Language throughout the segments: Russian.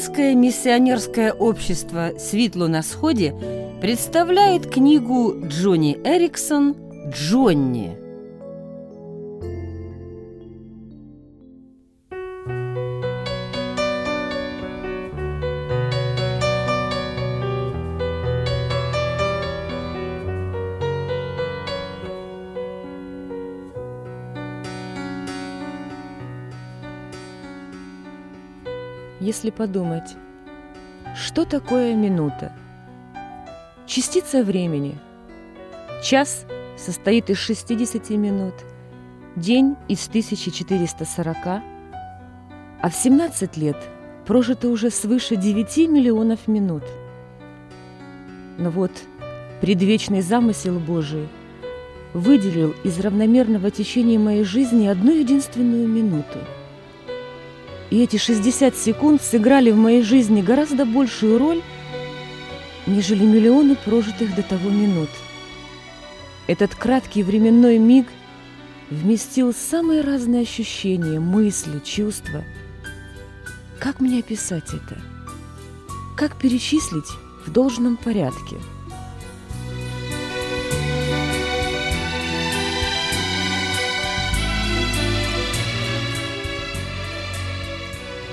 Украинское миссионерское общество «Светло на сходе» представляет книгу Джонни Эриксон «Джонни». Если подумать, что такое минута? Частица времени. Час состоит из 60 минут, день из 1440, а в 17 лет прожито уже свыше 9 миллионов минут. Но вот предвечный замысел Божий выделил из равномерного течения моей жизни одну единственную минуту – и эти 60 секунд сыграли в моей жизни гораздо большую роль, нежели миллионы прожитых до того минут. Этот краткий временной миг вместил самые разные ощущения, мысли, чувства. Как мне описать это? Как перечислить в должном порядке –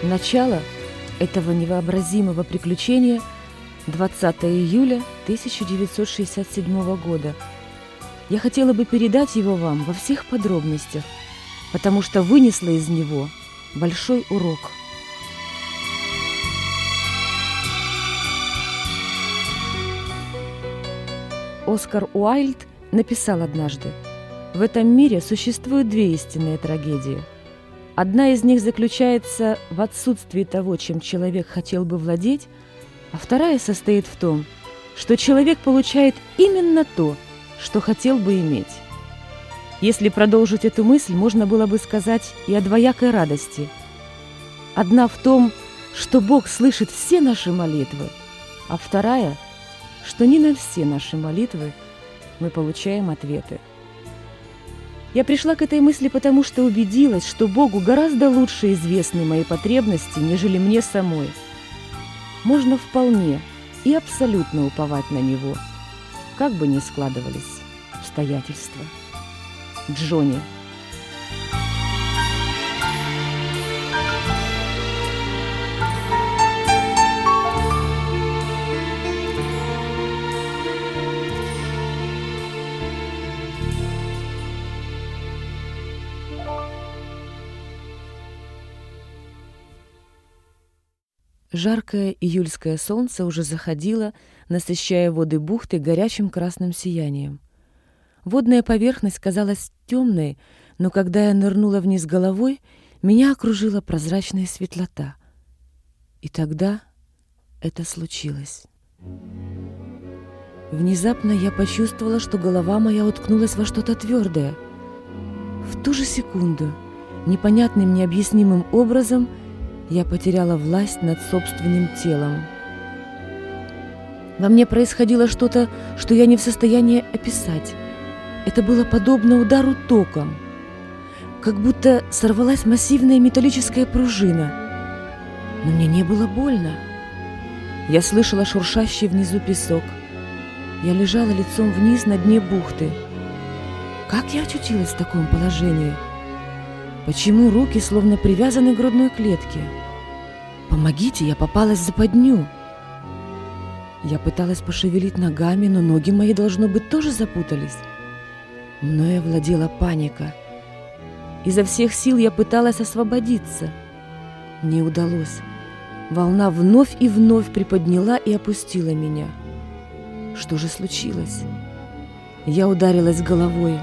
Начало этого невообразимого приключения 20 июля 1967 года. Я хотела бы передать его вам во всех подробностях, потому что вынесла из него большой урок. Оскар Уайльд написал однажды, «В этом мире существуют две истинные трагедии – Одна из них заключается в отсутствии того, чем человек хотел бы владеть, а вторая состоит в том, что человек получает именно то, что хотел бы иметь. Если продолжить эту мысль, можно было бы сказать и о двоякой радости. Одна в том, что Бог слышит все наши молитвы, а вторая, что не на все наши молитвы мы получаем ответы. Я пришла к этой мысли потому, что убедилась, что Богу гораздо лучше известны мои потребности, нежели мне самой. Можно вполне и абсолютно уповать на Него, как бы ни складывались обстоятельства. Джонни – Жаркое июльское солнце уже заходило, насыщая воды бухты горячим красным сиянием. Водная поверхность казалась темной, но когда я нырнула вниз головой, меня окружила прозрачная светлота. И тогда это случилось. Внезапно я почувствовала, что голова моя уткнулась во что-то твердое. В ту же секунду, непонятным необъяснимым образом – я потеряла власть над собственным телом. Во мне происходило что-то, что я не в состоянии описать. Это было подобно удару током, как будто сорвалась массивная металлическая пружина. Но мне не было больно. Я слышала шуршащий внизу песок. Я лежала лицом вниз на дне бухты. Как я очутилась в таком положении? — Почему руки словно привязаны к грудной клетке? Помогите, я попалась в западню. Я пыталась пошевелить ногами, но ноги мои, должно быть, тоже запутались. Мною владела паника. Изо всех сил я пыталась освободиться. Не удалось. Волна вновь и вновь приподняла и опустила меня. Что же случилось? Я ударилась головой.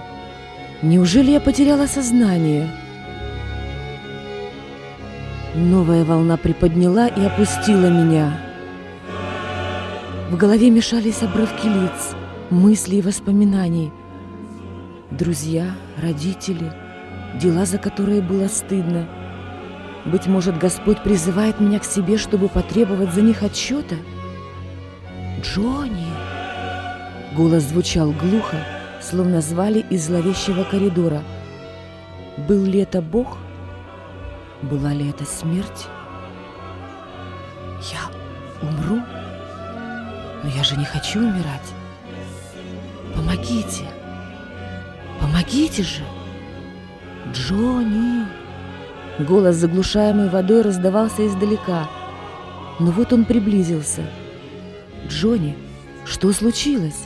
Неужели я потеряла сознание? — Новая волна приподняла и опустила меня. В голове мешались обрывки лиц, мыслей и воспоминаний. Друзья, родители, дела, за которые было стыдно. Быть может, Господь призывает меня к себе, чтобы потребовать за них отчета? «Джонни!» Голос звучал глухо, словно звали из зловещего коридора. Был ли это Бог? Была ли это смерть? Умру? Но я же не хочу умирать. Помогите! Помогите же! Джонни! Голос, заглушаемый водой, раздавался издалека. Но вот он приблизился. «Джонни, что случилось?»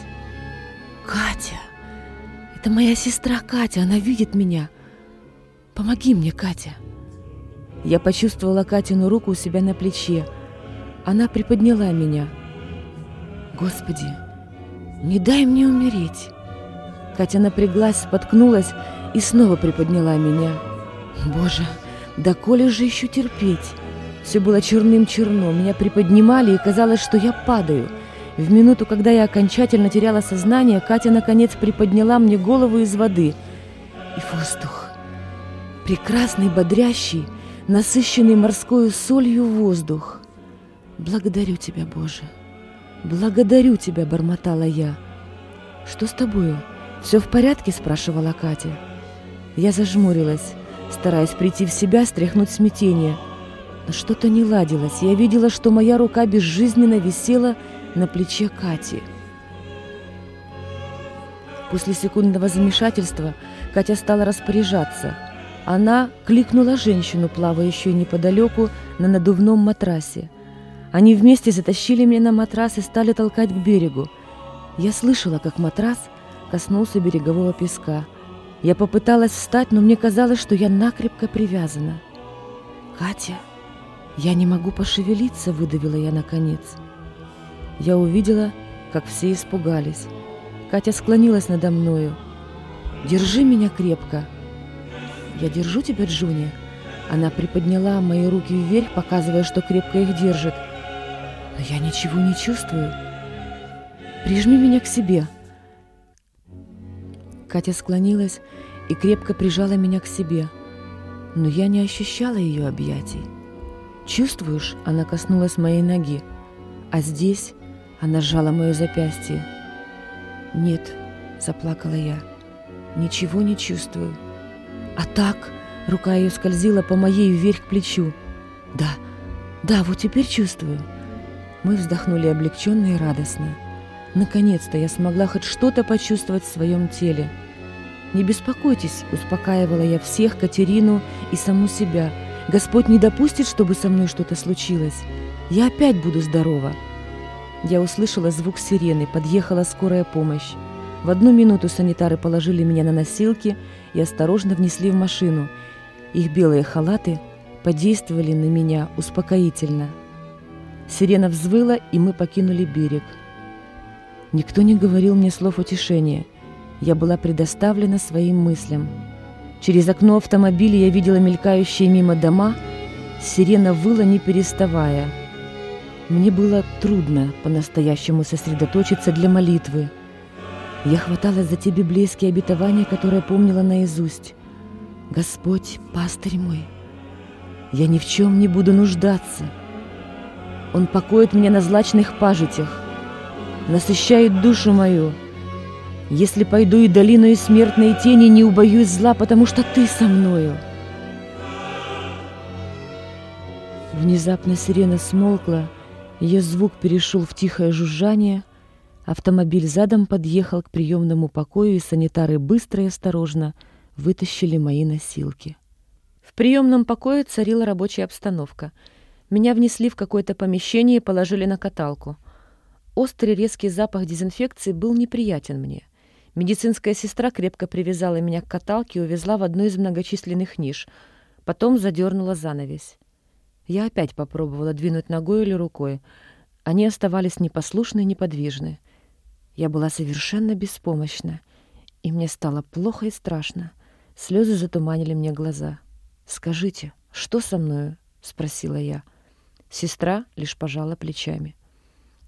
«Катя! Это моя сестра Катя, она видит меня. Помоги мне, Катя!» Я почувствовала Катину руку у себя на плече. Она приподняла меня. «Господи, не дай мне умереть!» Катя напряглась, споткнулась и снова приподняла меня. «Боже, да коли же еще терпеть?» Все было черным-черно, меня приподнимали, и казалось, что я падаю. В минуту, когда я окончательно теряла сознание, Катя, наконец, приподняла мне голову из воды. И воздух. Прекрасный, бодрящий, насыщенный морской солью воздух. «Благодарю тебя, Боже! Благодарю тебя!» — бормотала я. «Что с тобою? Все в порядке?» — спрашивала Катя. Я зажмурилась, стараясь прийти в себя, стряхнуть смятение. Что-то не ладилось. Я видела, что моя рука безжизненно висела на плече Кати. После секундного замешательства Катя стала распоряжаться — она кликнула женщину, плавающую неподалеку на надувном матрасе. Они вместе затащили меня на матрас и стали толкать к берегу. Я слышала, как матрас коснулся берегового песка. Я попыталась встать, но мне казалось, что я накрепко привязана. «Катя, я не могу пошевелиться», — выдавила я наконец. Я увидела, как все испугались. Катя склонилась надо мною. «Держи меня крепко», «Я держу тебя, Джуни». Она приподняла мои руки вверх, показывая, что крепко их держит. «Но я ничего не чувствую. Прижми меня к себе». Катя склонилась и крепко прижала меня к себе. Но я не ощущала ее объятий. «Чувствуешь?» — она коснулась моей ноги. А здесь она сжала мое запястье. «Нет», — заплакала я, — «ничего не чувствую». А так, рука ее скользила по моей вверх к плечу. Да, да, вот теперь чувствую. Мы вздохнули облегченно и радостно. Наконец-то я смогла хоть что-то почувствовать в своем теле. «Не беспокойтесь», — успокаивала я всех, Катерину и саму себя. «Господь не допустит, чтобы со мной что-то случилось. Я опять буду здорова». Я услышала звук сирены, подъехала скорая помощь. В одну минуту санитары положили меня на носилки и осторожно внесли в машину. Их белые халаты подействовали на меня успокоительно. Сирена взвыла, и мы покинули берег. Никто не говорил мне слов утешения. Я была предоставлена своим мыслям. Через окно автомобиля я видела мелькающие мимо дома. Сирена выла, не переставая. Мне было трудно по-настоящему сосредоточиться для молитвы. Я хваталась за те библейские обетования, которые помнила наизусть. «Господь, пастырь мой, я ни в чем не буду нуждаться. Он покоит меня на злачных пажитях, насыщает душу мою. Если пойду и долину и смертной тени, не убоюсь зла, потому что ты со мною». Внезапно сирена смолкла, ее звук перешел в тихое жужжание, Автомобиль задом подъехал к приемному покою, и санитары быстро и осторожно вытащили мои носилки. В приемном покое царила рабочая обстановка. Меня внесли в какое-то помещение и положили на каталку. Острый резкий запах дезинфекции был неприятен мне. Медицинская сестра крепко привязала меня к каталке и увезла в одну из многочисленных ниш. Потом задернула занавесь. Я опять попробовала двинуть ногой или рукой. Они оставались непослушны и неподвижны. Я была совершенно беспомощна, и мне стало плохо и страшно. Слезы затуманили мне глаза. «Скажите, что со мною?» — спросила я. Сестра лишь пожала плечами.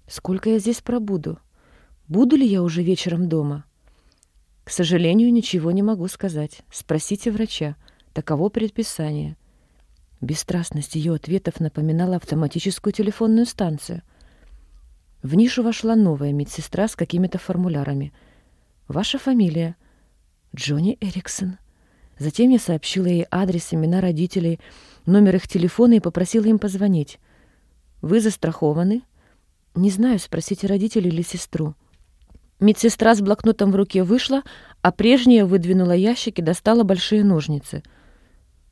«Сколько я здесь пробуду? Буду ли я уже вечером дома?» «К сожалению, ничего не могу сказать. Спросите врача. Таково предписание». Бесстрастность ее ответов напоминала автоматическую телефонную станцию. В нишу вошла новая медсестра с какими-то формулярами. «Ваша фамилия?» «Джонни Эриксон». Затем я сообщила ей адрес, имена родителей, номер их телефона и попросила им позвонить. «Вы застрахованы?» Не знаю, спросите родителей или сестру. Медсестра с блокнотом в руке вышла, а прежняя выдвинула ящик и достала большие ножницы.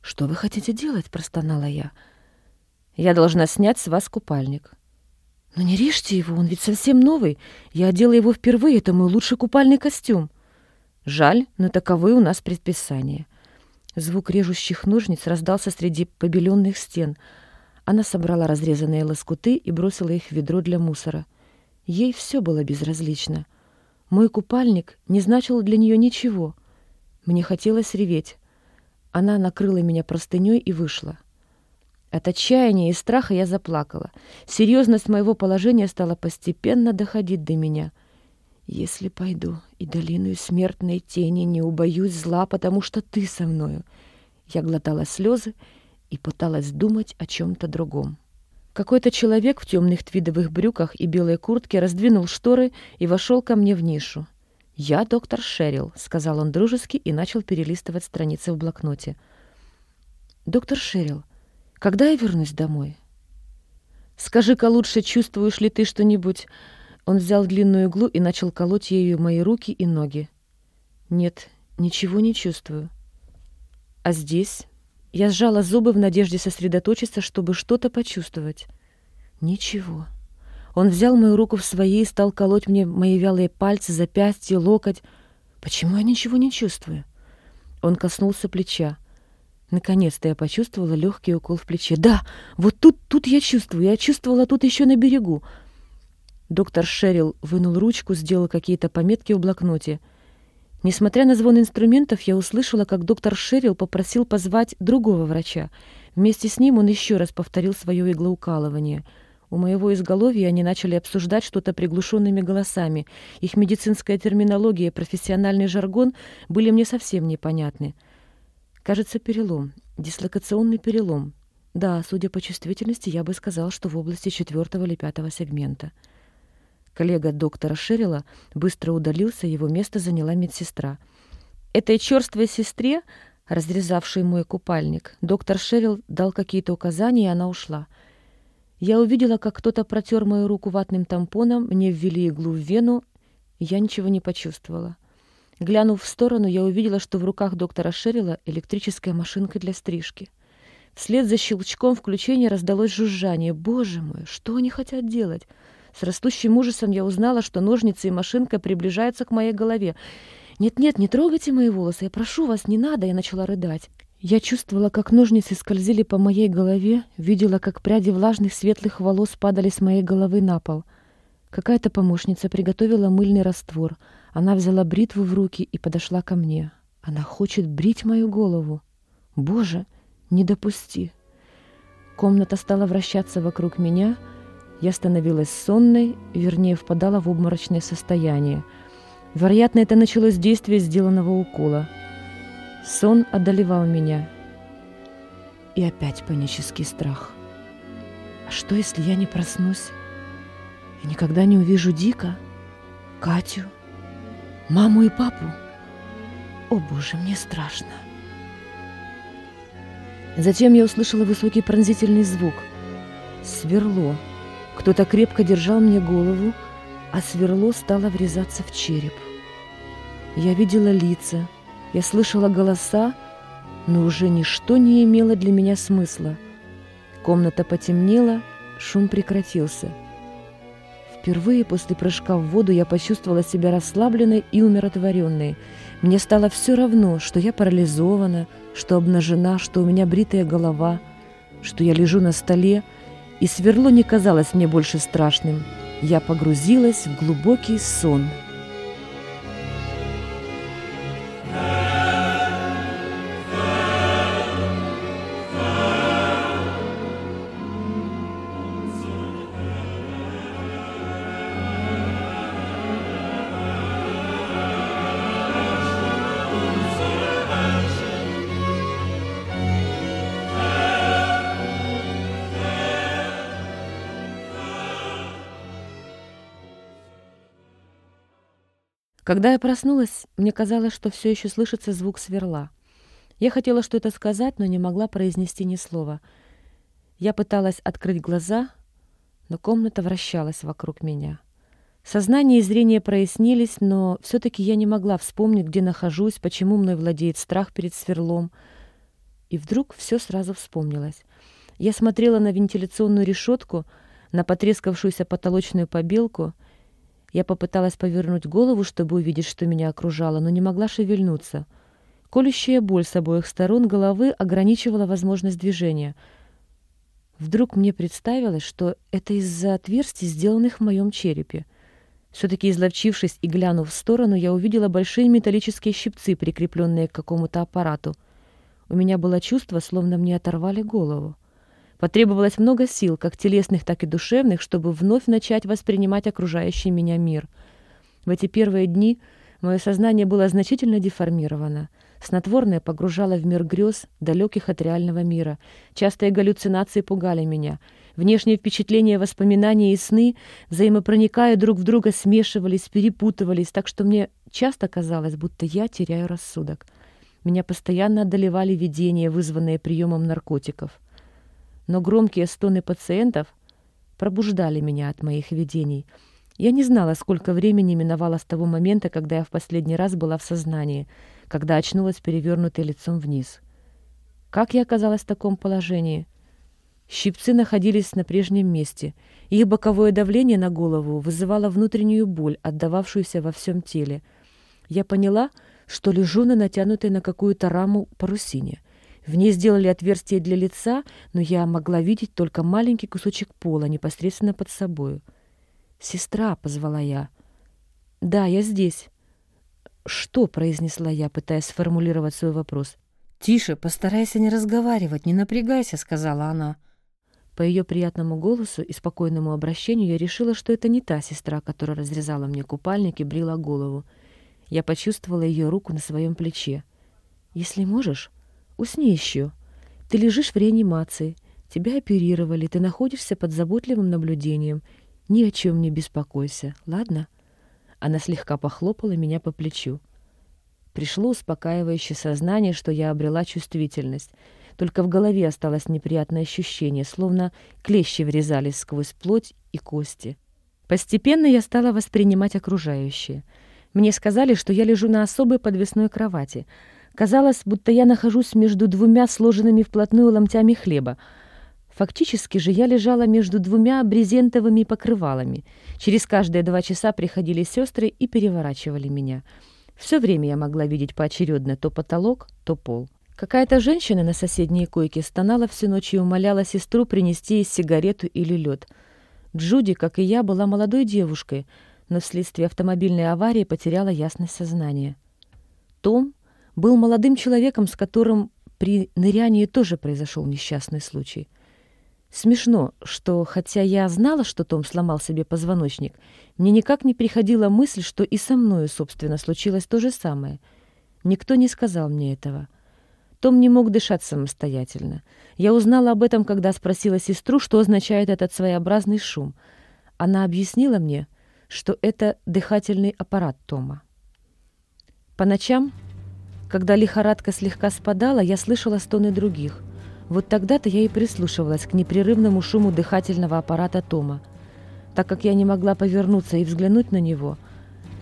«Что вы хотите делать?» — простонала я. «Я должна снять с вас купальник». «Но не режьте его, он ведь совсем новый. Я одела его впервые, это мой лучший купальный костюм». «Жаль, но таковы у нас предписания». Звук режущих ножниц раздался среди побеленных стен. Она собрала разрезанные лоскуты и бросила их в ведро для мусора. Ей все было безразлично. Мой купальник не значил для нее ничего. Мне хотелось реветь. Она накрыла меня простыней и вышла. От отчаяния и страха я заплакала. Серьезность моего положения стала постепенно доходить до меня. Если пойду и долину смертной тени не убоюсь зла, потому что ты со мною. Я глотала слезы и пыталась думать о чем-то другом. Какой-то человек в темных твидовых брюках и белой куртке раздвинул шторы и вошел ко мне в нишу. «Я доктор Шерил», — сказал он дружески и начал перелистывать страницы в блокноте. «Доктор Шерил, когда я вернусь домой?» «Скажи-ка лучше, чувствуешь ли ты что-нибудь?» Он взял длинную иглу и начал колоть ею мои руки и ноги. «Нет, ничего не чувствую». «А здесь?» Я сжала зубы в надежде сосредоточиться, чтобы что-то почувствовать. Ничего. Он взял мою руку в свои и стал колоть мне мои вялые пальцы, запястье, локоть. Почему я ничего не чувствую? Он коснулся плеча. Наконец-то я почувствовала легкий укол в плече. Да, вот тут, тут я чувствую. Я чувствовала тут еще на берегу. Доктор Шерил вынул ручку, сделал какие-то пометки в блокноте — Несмотря на звон инструментов, я услышала, как доктор Шерил попросил позвать другого врача. Вместе с ним он еще раз повторил свое иглоукалывание. У моего изголовья они начали обсуждать что-то приглушенными голосами. Их медицинская терминология и профессиональный жаргон были мне совсем непонятны. Кажется, перелом. Дислокационный перелом. Да, судя по чувствительности, я бы сказал, что в области четвертого или пятого сегмента. Коллега доктора Шерила быстро удалился, его место заняла медсестра. Этой черствой сестре, разрезавшей мой купальник, доктор Шерил дал какие-то указания, и она ушла. Я увидела, как кто-то протер мою руку ватным тампоном, мне ввели иглу в вену, я ничего не почувствовала. Глянув в сторону, я увидела, что в руках доктора Шерила электрическая машинка для стрижки. Вслед за щелчком включения раздалось жужжание. «Боже мой, что они хотят делать?» С растущим ужасом я узнала, что ножницы и машинка приближаются к моей голове. «Нет-нет, не трогайте мои волосы, я прошу вас, не надо!» Я начала рыдать. Я чувствовала, как ножницы скользили по моей голове, видела, как пряди влажных светлых волос падали с моей головы на пол. Какая-то помощница приготовила мыльный раствор. Она взяла бритву в руки и подошла ко мне. Она хочет брить мою голову. Боже, не допусти. Комната стала вращаться вокруг меня — я становилась сонной, вернее, впадала в обморочное состояние. Вероятно, это началось действие сделанного укола. Сон одолевал меня. И опять панический страх. А что, если я не проснусь? И никогда не увижу Дика, Катю, маму и папу? О, Боже, мне страшно. Затем я услышала высокий пронзительный звук. Сверло. Кто-то крепко держал мне голову, а сверло стало врезаться в череп. Я видела лица, я слышала голоса, но уже ничто не имело для меня смысла. Комната потемнела, шум прекратился. Впервые после прыжка в воду я почувствовала себя расслабленной и умиротворенной. Мне стало все равно, что я парализована, что обнажена, что у меня бритая голова, что я лежу на столе, и сверло не казалось мне больше страшным. Я погрузилась в глубокий сон. Когда я проснулась, мне казалось, что все еще слышится звук сверла. Я хотела что-то сказать, но не могла произнести ни слова. Я пыталась открыть глаза, но комната вращалась вокруг меня. Сознание и зрение прояснились, но все-таки я не могла вспомнить, где нахожусь, почему мной владеет страх перед сверлом. И вдруг все сразу вспомнилось. Я смотрела на вентиляционную решетку, на потрескавшуюся потолочную побелку. Я попыталась повернуть голову, чтобы увидеть, что меня окружало, но не могла шевельнуться. Колющая боль с обоих сторон головы ограничивала возможность движения. Вдруг мне представилось, что это из-за отверстий, сделанных в моем черепе. Все-таки изловчившись и глянув в сторону, я увидела большие металлические щипцы, прикрепленные к какому-то аппарату. У меня было чувство, словно мне оторвали голову. Потребовалось много сил, как телесных, так и душевных, чтобы вновь начать воспринимать окружающий меня мир. В эти первые дни мое сознание было значительно деформировано. Снотворное погружало в мир грез, далеких от реального мира. Частые галлюцинации пугали меня. Внешние впечатления, воспоминания и сны, взаимопроникая друг в друга, смешивались, перепутывались, так что мне часто казалось, будто я теряю рассудок. Меня постоянно одолевали видения, вызванные приемом наркотиков но громкие стоны пациентов пробуждали меня от моих видений. Я не знала, сколько времени миновало с того момента, когда я в последний раз была в сознании, когда очнулась перевернутой лицом вниз. Как я оказалась в таком положении? Щипцы находились на прежнем месте. Их боковое давление на голову вызывало внутреннюю боль, отдававшуюся во всем теле. Я поняла, что лежу на натянутой на какую-то раму парусине — в ней сделали отверстие для лица, но я могла видеть только маленький кусочек пола непосредственно под собою. «Сестра», — позвала я. «Да, я здесь». «Что?» — произнесла я, пытаясь сформулировать свой вопрос. «Тише, постарайся не разговаривать, не напрягайся», — сказала она. По ее приятному голосу и спокойному обращению я решила, что это не та сестра, которая разрезала мне купальник и брила голову. Я почувствовала ее руку на своем плече. «Если можешь, Усни еще. Ты лежишь в реанимации. Тебя оперировали, ты находишься под заботливым наблюдением. Ни о чем не беспокойся, ладно?» Она слегка похлопала меня по плечу. Пришло успокаивающее сознание, что я обрела чувствительность. Только в голове осталось неприятное ощущение, словно клещи врезались сквозь плоть и кости. Постепенно я стала воспринимать окружающее. Мне сказали, что я лежу на особой подвесной кровати — Казалось, будто я нахожусь между двумя сложенными вплотную ломтями хлеба. Фактически же я лежала между двумя брезентовыми покрывалами. Через каждые два часа приходили сестры и переворачивали меня. Все время я могла видеть поочередно то потолок, то пол. Какая-то женщина на соседней койке стонала всю ночь и умоляла сестру принести ей сигарету или лед. Джуди, как и я, была молодой девушкой, но вследствие автомобильной аварии потеряла ясность сознания. Том, был молодым человеком, с которым при нырянии тоже произошел несчастный случай. Смешно, что хотя я знала, что Том сломал себе позвоночник, мне никак не приходила мысль, что и со мною, собственно, случилось то же самое. Никто не сказал мне этого. Том не мог дышать самостоятельно. Я узнала об этом, когда спросила сестру, что означает этот своеобразный шум. Она объяснила мне, что это дыхательный аппарат Тома. По ночам когда лихорадка слегка спадала, я слышала стоны других. Вот тогда-то я и прислушивалась к непрерывному шуму дыхательного аппарата Тома. Так как я не могла повернуться и взглянуть на него,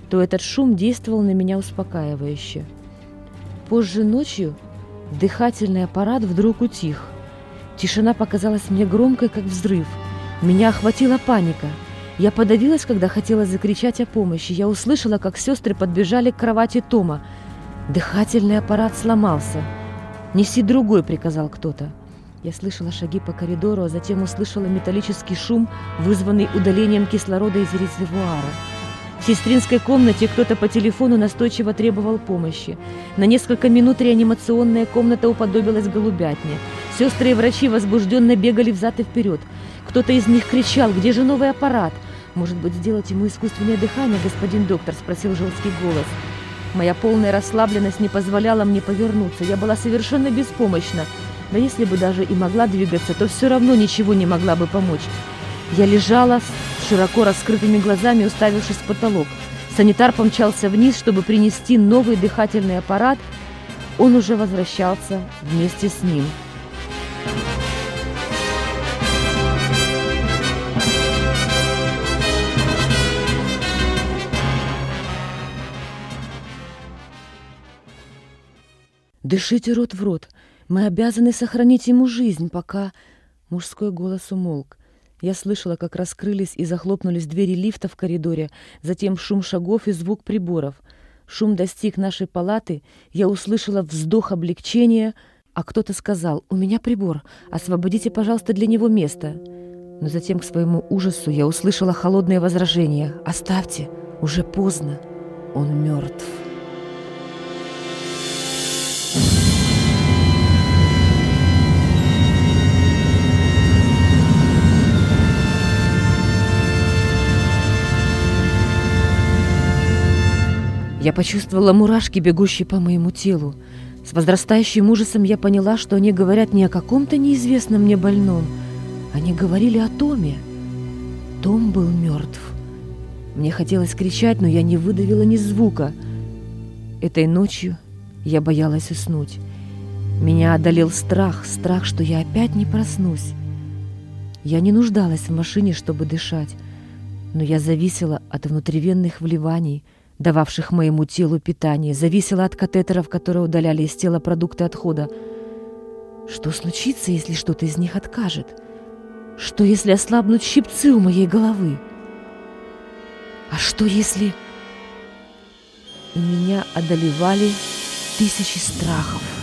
то этот шум действовал на меня успокаивающе. Позже ночью дыхательный аппарат вдруг утих. Тишина показалась мне громкой, как взрыв. Меня охватила паника. Я подавилась, когда хотела закричать о помощи. Я услышала, как сестры подбежали к кровати Тома. Дыхательный аппарат сломался. «Неси другой», — приказал кто-то. Я слышала шаги по коридору, а затем услышала металлический шум, вызванный удалением кислорода из резервуара. В сестринской комнате кто-то по телефону настойчиво требовал помощи. На несколько минут реанимационная комната уподобилась голубятне. Сестры и врачи возбужденно бегали взад и вперед. Кто-то из них кричал «Где же новый аппарат?» «Может быть, сделать ему искусственное дыхание, господин доктор?» – спросил жесткий голос. Моя полная расслабленность не позволяла мне повернуться. Я была совершенно беспомощна. Да если бы даже и могла двигаться, то все равно ничего не могла бы помочь. Я лежала с широко раскрытыми глазами, уставившись в потолок. Санитар помчался вниз, чтобы принести новый дыхательный аппарат. Он уже возвращался вместе с ним. Дышите рот в рот. Мы обязаны сохранить ему жизнь, пока...» Мужской голос умолк. Я слышала, как раскрылись и захлопнулись двери лифта в коридоре, затем шум шагов и звук приборов. Шум достиг нашей палаты, я услышала вздох облегчения, а кто-то сказал «У меня прибор, освободите, пожалуйста, для него место». Но затем к своему ужасу я услышала холодное возражение «Оставьте, уже поздно, он мертв». Я почувствовала мурашки, бегущие по моему телу. С возрастающим ужасом я поняла, что они говорят не о каком-то неизвестном мне больном. Они говорили о Томе. Том был мертв. Мне хотелось кричать, но я не выдавила ни звука. Этой ночью я боялась уснуть. Меня одолел страх, страх, что я опять не проснусь. Я не нуждалась в машине, чтобы дышать, но я зависела от внутривенных вливаний – дававших моему телу питание, зависело от катетеров, которые удаляли из тела продукты отхода. Что случится, если что-то из них откажет? Что, если ослабнут щипцы у моей головы? А что, если... И меня одолевали тысячи страхов.